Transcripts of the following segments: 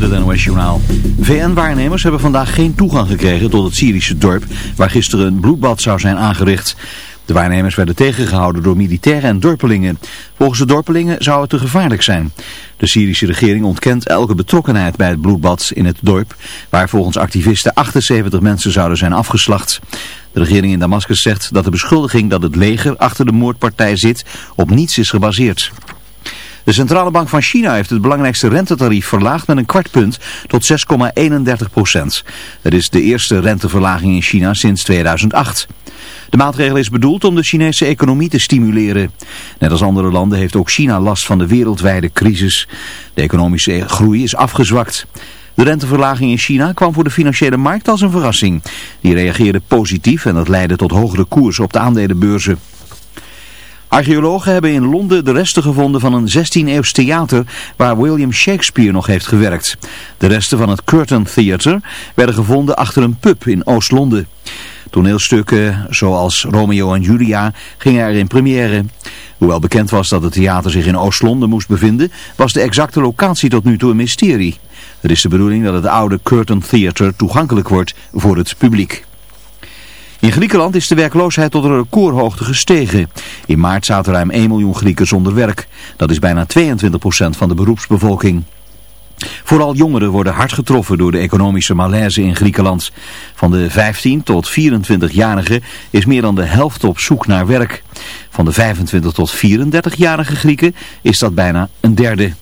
met het NOS Journaal. VN-waarnemers hebben vandaag geen toegang gekregen tot het Syrische dorp waar gisteren een bloedbad zou zijn aangericht. De waarnemers werden tegengehouden door militairen en dorpelingen. Volgens de dorpelingen zou het te gevaarlijk zijn. De Syrische regering ontkent elke betrokkenheid bij het bloedbad in het dorp, waar volgens activisten 78 mensen zouden zijn afgeslacht. De regering in Damascus zegt dat de beschuldiging dat het leger achter de moordpartij zit op niets is gebaseerd. De Centrale Bank van China heeft het belangrijkste rentetarief verlaagd met een kwart punt tot 6,31 procent. Het is de eerste renteverlaging in China sinds 2008. De maatregel is bedoeld om de Chinese economie te stimuleren. Net als andere landen heeft ook China last van de wereldwijde crisis. De economische groei is afgezwakt. De renteverlaging in China kwam voor de financiële markt als een verrassing. Die reageerde positief en dat leidde tot hogere koersen op de aandelenbeurzen. Archeologen hebben in Londen de resten gevonden van een 16e-eeuws theater waar William Shakespeare nog heeft gewerkt. De resten van het Curtain Theatre werden gevonden achter een pub in Oost-Londen. Toneelstukken zoals Romeo en Julia gingen er in première. Hoewel bekend was dat het theater zich in Oost-Londen moest bevinden, was de exacte locatie tot nu toe een mysterie. Het is de bedoeling dat het oude Curtain Theatre toegankelijk wordt voor het publiek. In Griekenland is de werkloosheid tot een recordhoogte gestegen. In maart zaten ruim 1 miljoen Grieken zonder werk. Dat is bijna 22% van de beroepsbevolking. Vooral jongeren worden hard getroffen door de economische malaise in Griekenland. Van de 15 tot 24-jarigen is meer dan de helft op zoek naar werk. Van de 25 tot 34-jarige Grieken is dat bijna een derde.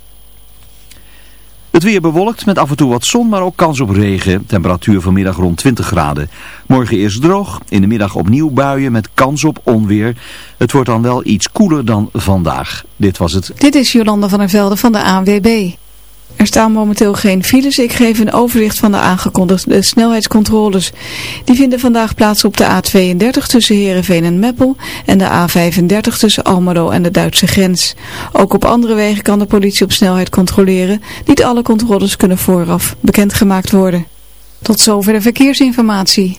Het weer bewolkt met af en toe wat zon, maar ook kans op regen. Temperatuur vanmiddag rond 20 graden. Morgen eerst droog, in de middag opnieuw buien met kans op onweer. Het wordt dan wel iets koeler dan vandaag. Dit was het. Dit is Jolanda van der Velde van de ANWB. Er staan momenteel geen files. Ik geef een overzicht van de aangekondigde snelheidscontroles. Die vinden vandaag plaats op de A32 tussen Heerenveen en Meppel en de A35 tussen Almelo en de Duitse grens. Ook op andere wegen kan de politie op snelheid controleren. Niet alle controles kunnen vooraf bekendgemaakt worden. Tot zover de verkeersinformatie.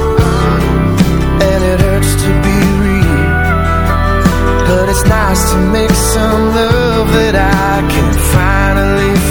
it's nice to make some love that I can finally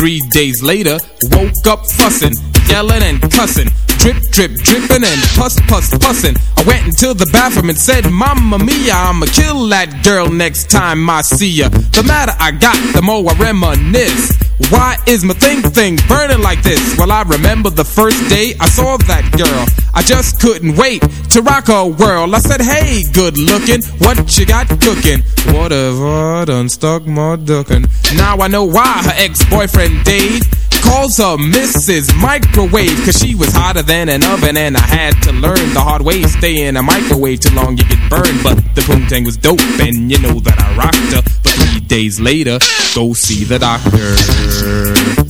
Three days later, woke up fussing, yelling and cussing. Drip, drip, dripping and puss, puss, pussin'. I went into the bathroom and said, Mamma mia, I'ma kill that girl next time I see ya. The matter I got, the more I reminisce. Why is my thing thing burning like this? Well, I remember the first day I saw that girl. I just couldn't wait to rock her world. I said, hey, good looking, what you got cooking? Whatever, done stuck my duckin'. Now I know why her ex-boyfriend Dave calls her Mrs. Microwave Cause she was hotter than an oven and I had to learn the hard way Stay in a microwave too long you get burned But the poontang was dope and you know that I rocked her But three days later, go see the doctor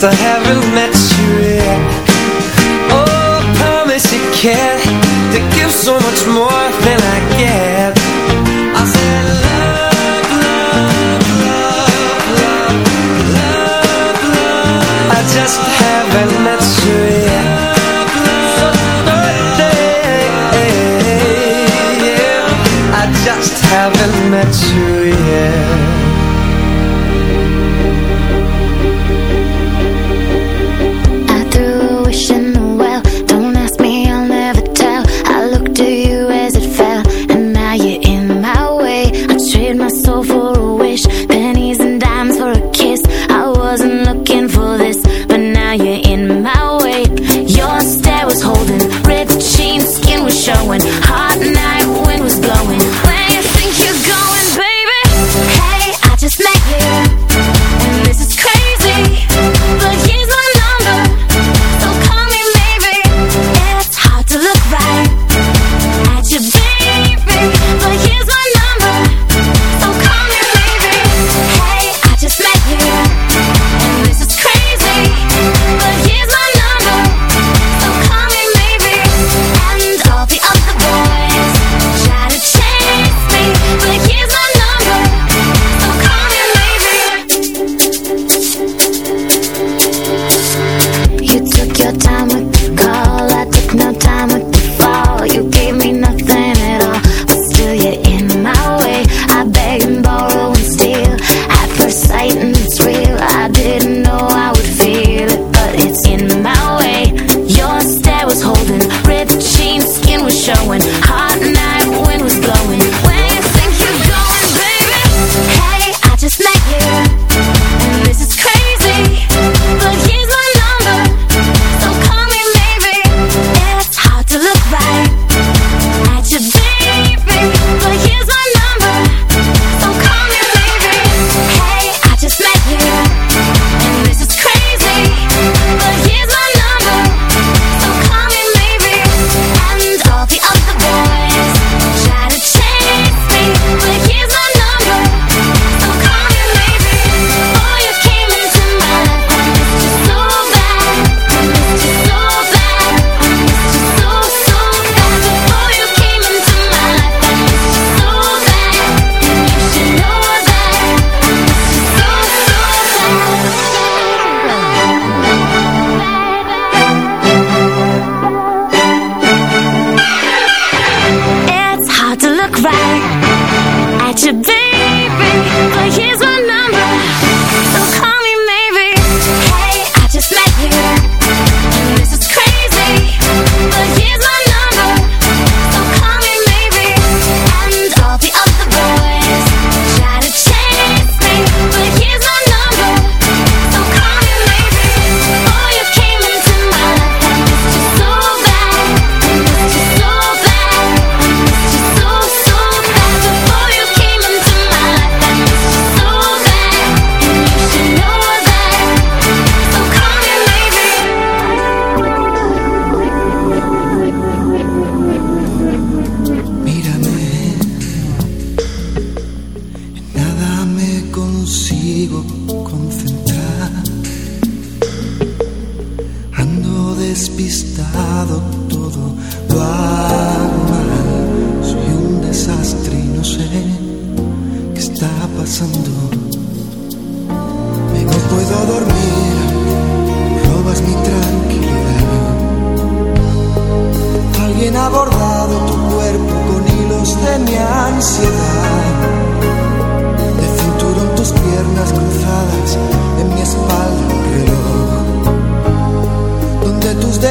to have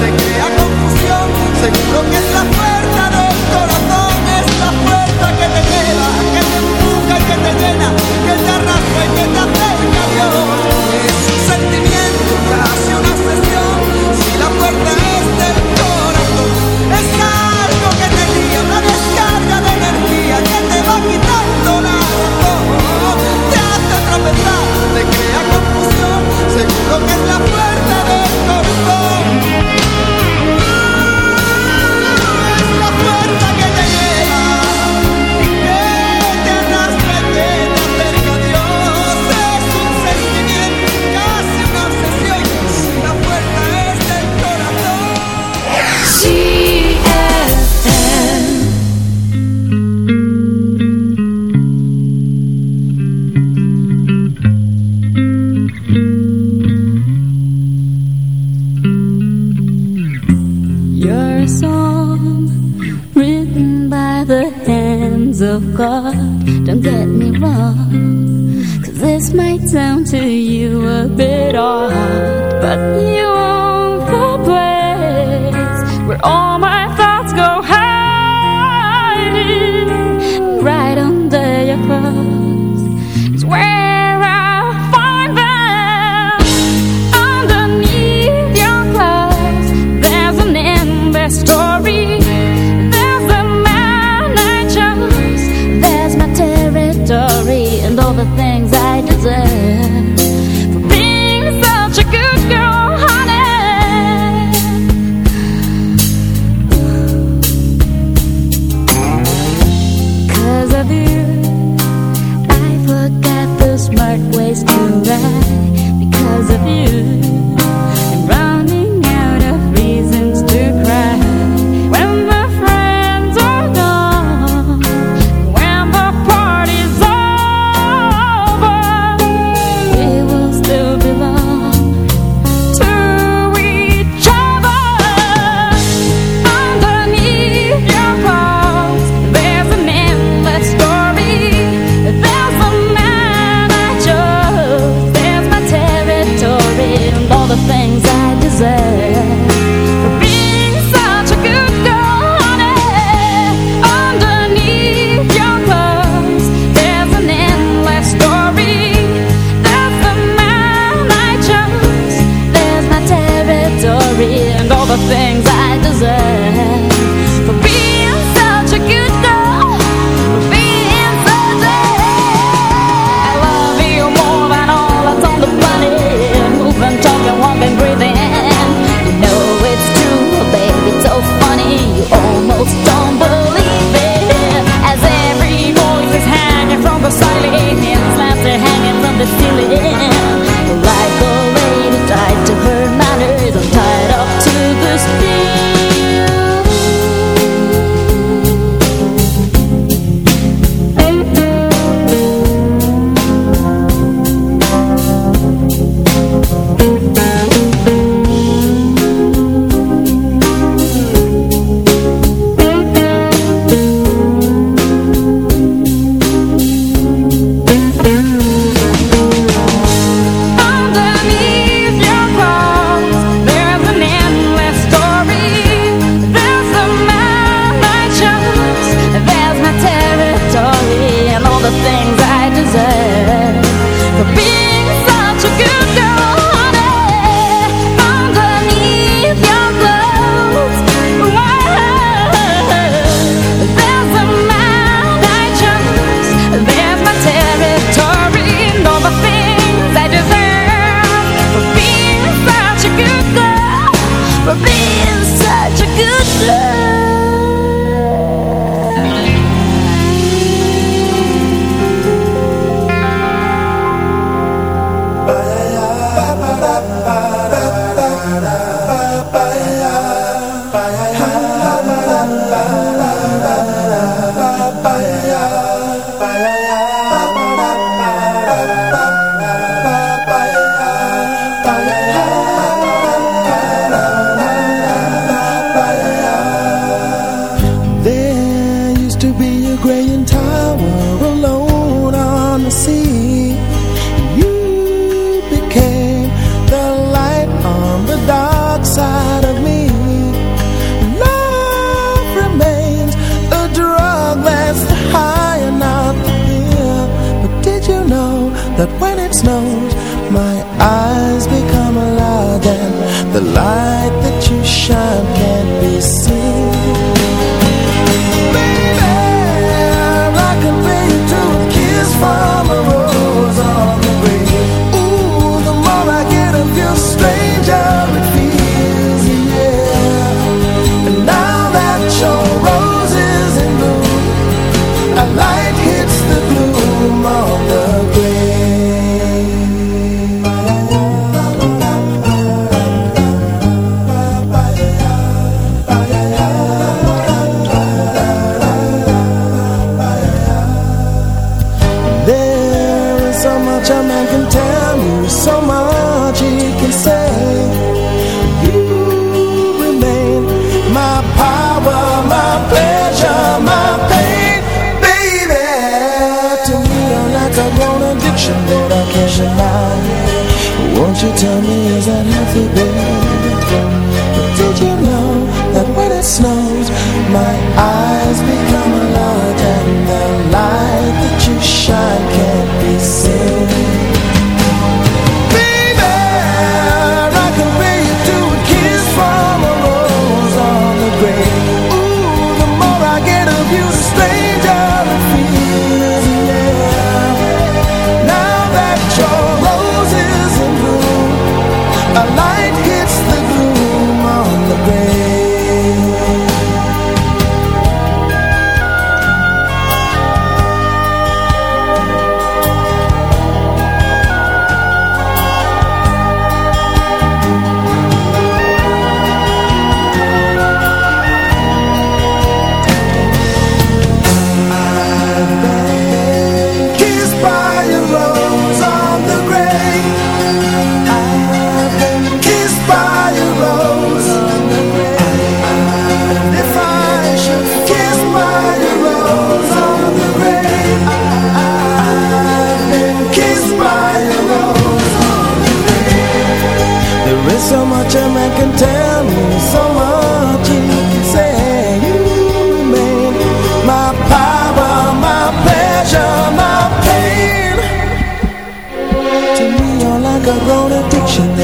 te crea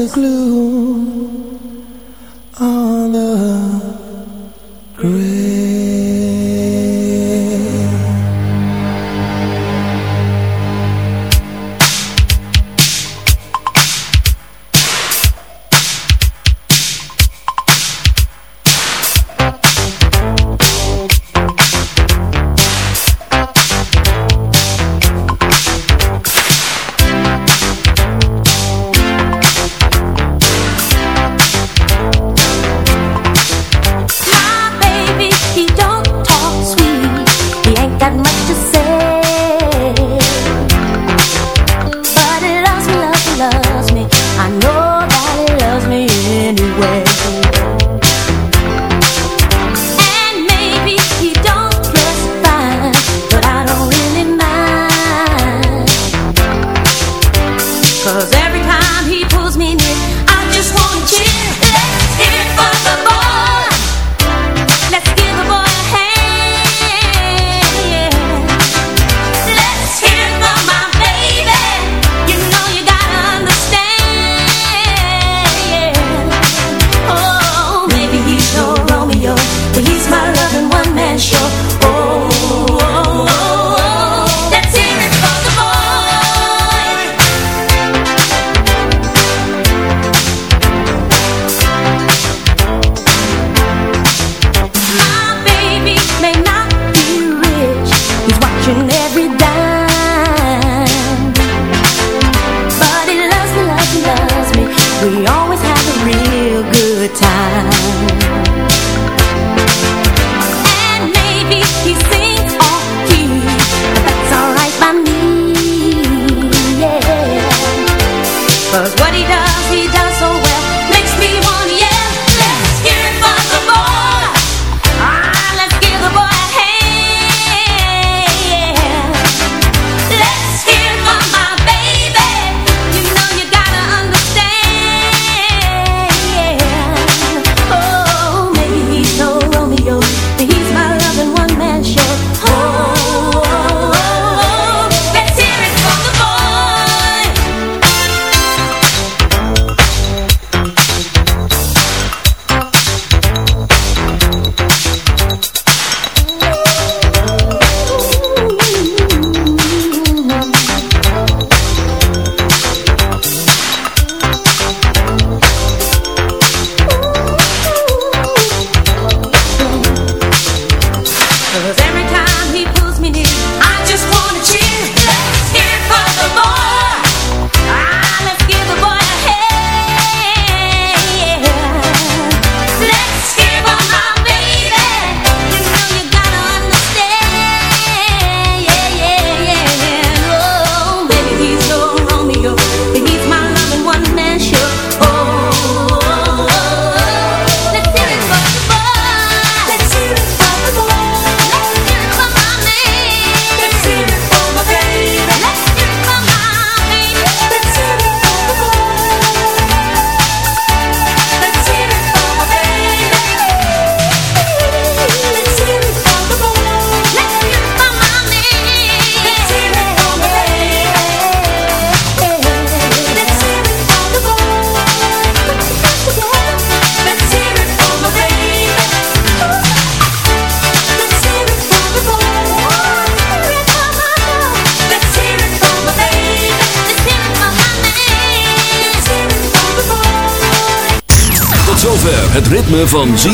the glue.